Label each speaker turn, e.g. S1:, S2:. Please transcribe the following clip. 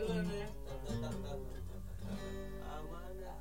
S1: Ya. Amanda.